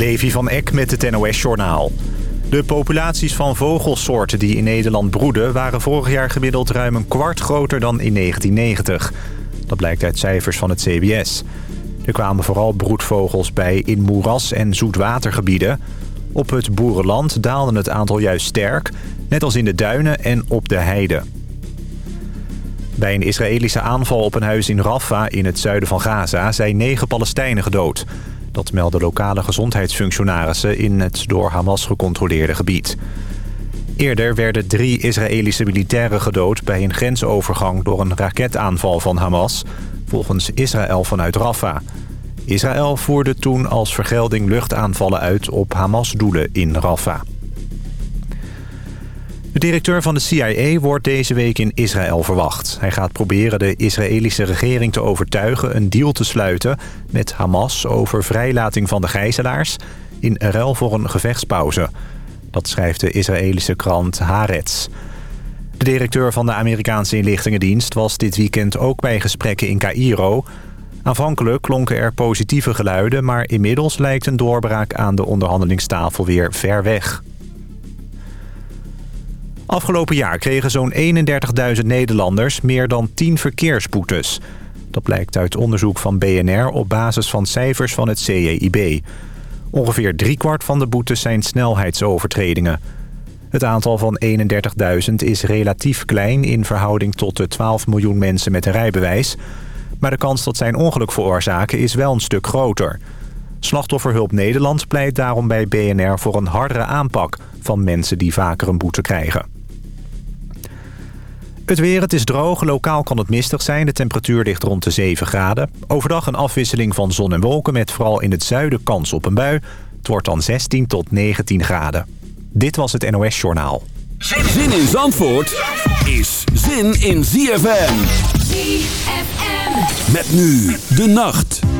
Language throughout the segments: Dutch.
Levi van Eck met het NOS-journaal. De populaties van vogelsoorten die in Nederland broeden... waren vorig jaar gemiddeld ruim een kwart groter dan in 1990. Dat blijkt uit cijfers van het CBS. Er kwamen vooral broedvogels bij in moeras- en zoetwatergebieden. Op het boerenland daalde het aantal juist sterk... net als in de duinen en op de heide. Bij een Israëlische aanval op een huis in Rafah in het zuiden van Gaza... zijn negen Palestijnen gedood... Dat melden lokale gezondheidsfunctionarissen in het door Hamas gecontroleerde gebied. Eerder werden drie Israëlische militairen gedood bij een grensovergang door een raketaanval van Hamas, volgens Israël vanuit Rafah. Israël voerde toen als vergelding luchtaanvallen uit op Hamas-doelen in Rafah. De directeur van de CIA wordt deze week in Israël verwacht. Hij gaat proberen de Israëlische regering te overtuigen een deal te sluiten met Hamas over vrijlating van de gijzelaars in ruil voor een gevechtspauze. Dat schrijft de Israëlische krant Haaretz. De directeur van de Amerikaanse inlichtingendienst was dit weekend ook bij gesprekken in Cairo. Aanvankelijk klonken er positieve geluiden, maar inmiddels lijkt een doorbraak aan de onderhandelingstafel weer ver weg. Afgelopen jaar kregen zo'n 31.000 Nederlanders meer dan 10 verkeersboetes. Dat blijkt uit onderzoek van BNR op basis van cijfers van het CEIB. Ongeveer driekwart van de boetes zijn snelheidsovertredingen. Het aantal van 31.000 is relatief klein in verhouding tot de 12 miljoen mensen met een rijbewijs. Maar de kans dat zij een ongeluk veroorzaken is wel een stuk groter. Slachtofferhulp Nederland pleit daarom bij BNR voor een hardere aanpak van mensen die vaker een boete krijgen. Het weer, het is droog. Lokaal kan het mistig zijn. De temperatuur ligt rond de 7 graden. Overdag een afwisseling van zon en wolken met vooral in het zuiden kans op een bui. Het wordt dan 16 tot 19 graden. Dit was het NOS Journaal. Zin in Zandvoort is zin in ZFM. ZFM. Met nu de nacht.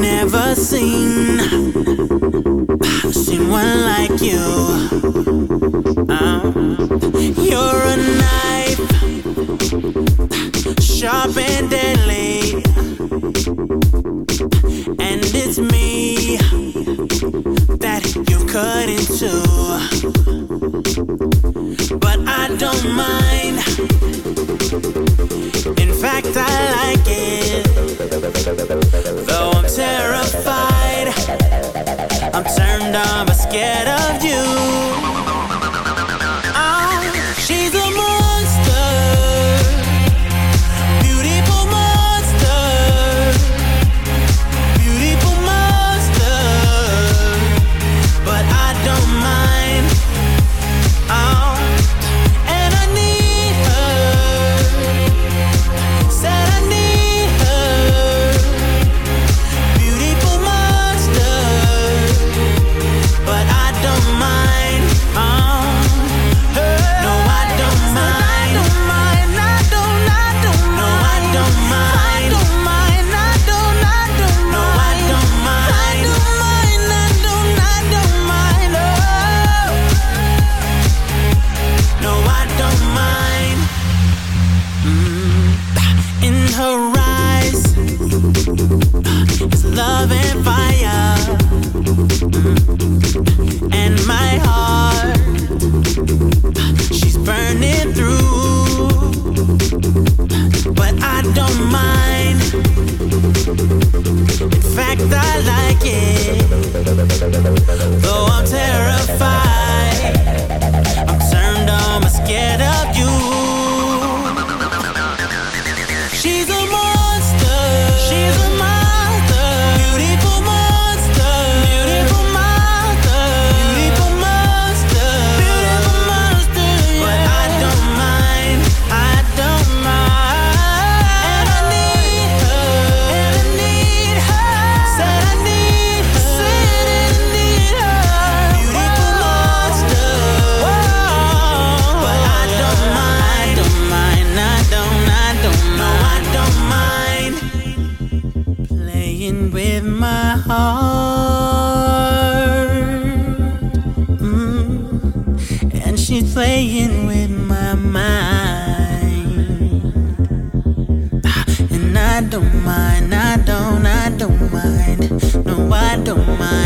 never seen someone like you. Uh, you're a knife, sharp and deadly, and it's me that you cut into. But I don't mind fact, I like it. Though I'm terrified, I'm turned on but scared of you. love and fire. Mm. And my heart, she's burning through. But I don't mind. In fact, I like it. Though I'm terrified. Don't mind.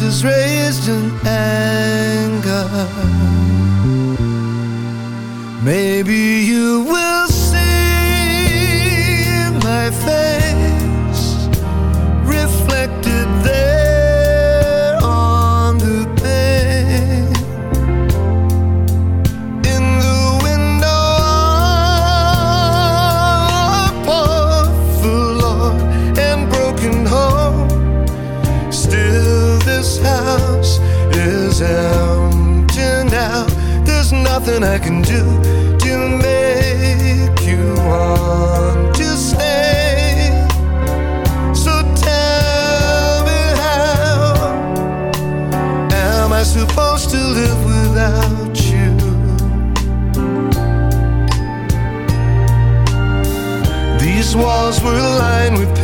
Is raised.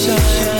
sunshine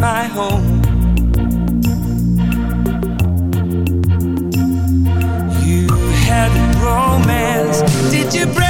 my home. You had romance, did you break?